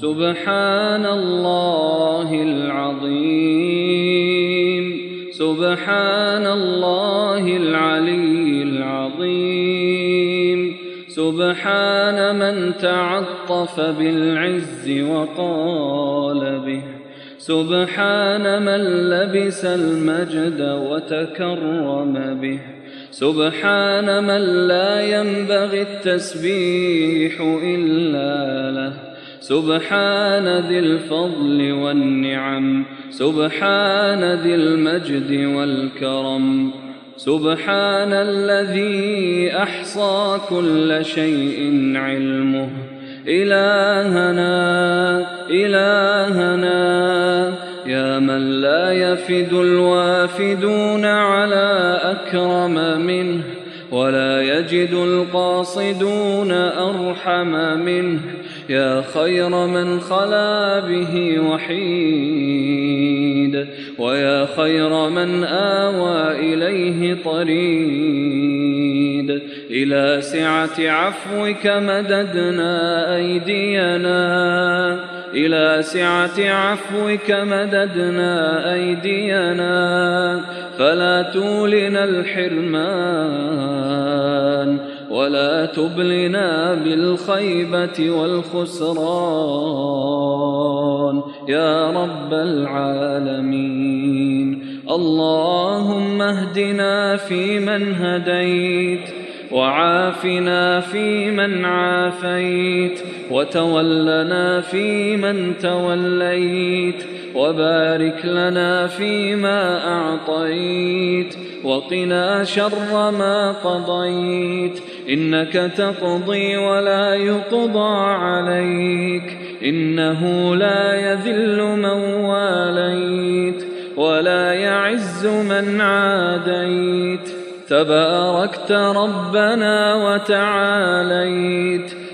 سبحان الله العظيم سبحان الله العلي العظيم سبحان من تعطف بالعز وقال به. سبحان من لبس المجد وتكرم به. سبحان من لا ينبغي التسبيح إلا له. سبحان ذي الفضل والنعم سبحان ذي المجد والكرم سبحان الذي أحصى كل شيء علمه. إلهنا إلهنا يا من لا يفد الوافدون على أكرم منه ولا يجد القاصدون أرحم منه. يا خير من خلا به وحيد ويا خير من آوى إليه طريد. إلى سعة عفوك مددنا أيدينا إلى سعة عفوك مددنا أيدينا. فلا تولنا الحرمان ولا تبلنا بالخيبة والخسران. يا رب العالمين. اللهم اهدنا فيمن هديت وعافنا فيمن عافيت وتولنا فيمن توليت وبارك لنا فيما أعطيت وقنا شر ما قضيت إنك تقضي ولا يقضى عليك. إنه لا يذل من واليت ولا يعز من عاديت. تباركت ربنا وتعاليت.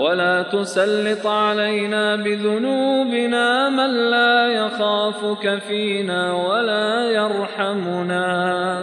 ولا تسلط علينا بذنوبنا من لا يخافك فينا ولا يرحمنا.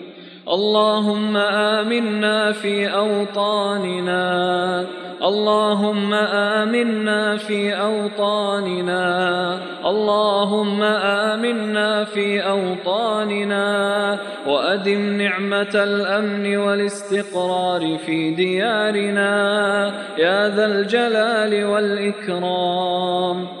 اللهم آمنا في أوطاننا. اللهم آمنا في أوطاننا. اللهم آمنا في أوطاننا. وأدم نعمة الأمن والاستقرار في ديارنا. يا ذا الجلال والإكرام.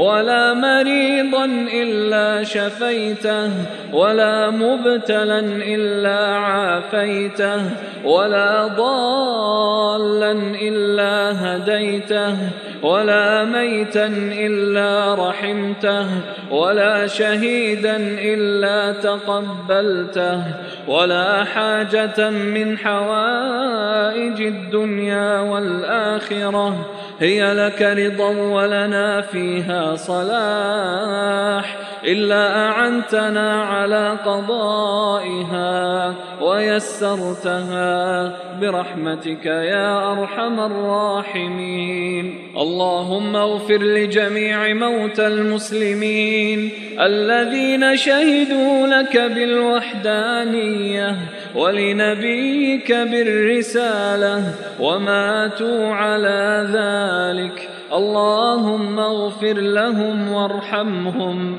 ولا مريضا إلا شفيته ولا مبتلا إلا عافيته ولا ضالا إلا هديته ولا ميتا إلا رحمته ولا شهيدا إلا تقبلته ولا حاجة من حوائج الدنيا والآخرة. هي لك رضا ولنا فيها صلاح. إلا أعنتنا على قضائها ويسرتها برحمتك يا أرحم الراحمين. اللهم اغفر لجميع موتى المسلمين الذين شهدوا لك بالوحدانية ولنبيك بالرسالة وماتوا على ذلك. اللهم اغفر لهم وارحمهم.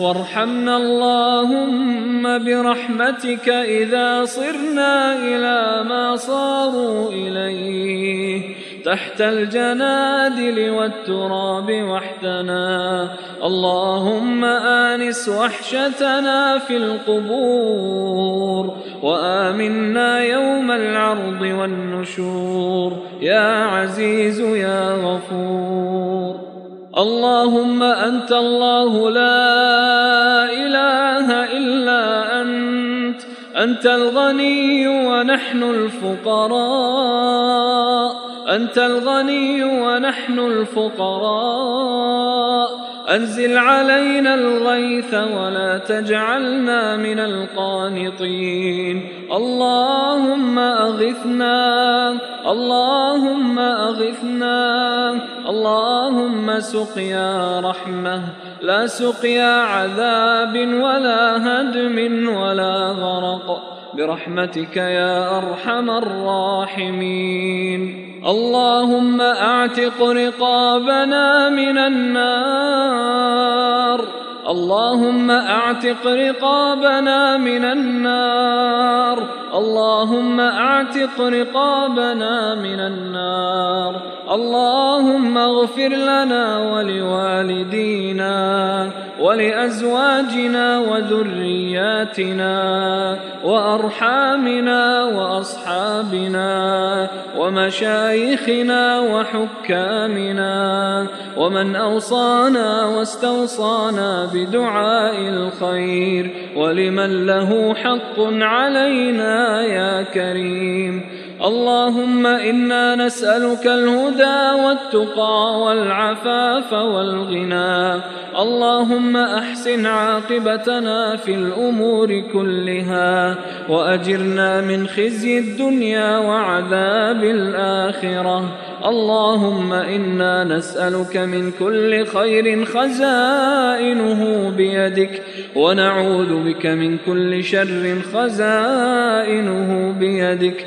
وارحمنا اللهم برحمتك إذا صرنا إلى ما صاروا إليه تحت الجنادل والتراب وحدنا. اللهم آنس وحشتنا في القبور وآمنا يوم العرض والنشور. يا عزيز يا غفور. اللهم أنت الله لا أنت الغني ونحن الفقراء. أنت الغني ونحن الفقراء. أنزل علينا الغيث ولا تجعلنا من القانطين. اللهم أغثنا اللهم أغثنا اللهم سقيا رحمة. لا سقيا عذاب ولا هدم ولا غرق. برحمتك يا أرحم الراحمين. اللهم أعتق رقابنا من النار. اللهم أعتق رقابنا من النار. اللهم أعتق رقابنا من النار. اللهم اغفر لنا ولوالدينا ولأزواجنا وذرياتنا وأرحامنا وأصحابنا ومشايخنا وحكامنا ومن أوصانا واستوصانا بدعاء الخير ولمن له حق علينا يا كريم اللهم إنا نسألك الهدى والتقى والعفاف والغنى. اللهم أحسن عاقبتنا في الأمور كلها وأجرنا من خزي الدنيا وعذاب الآخرة. اللهم إنا نسألك من كل خير خزائنه بيدك ونعوذ بك من كل شر خزائنه بيدك.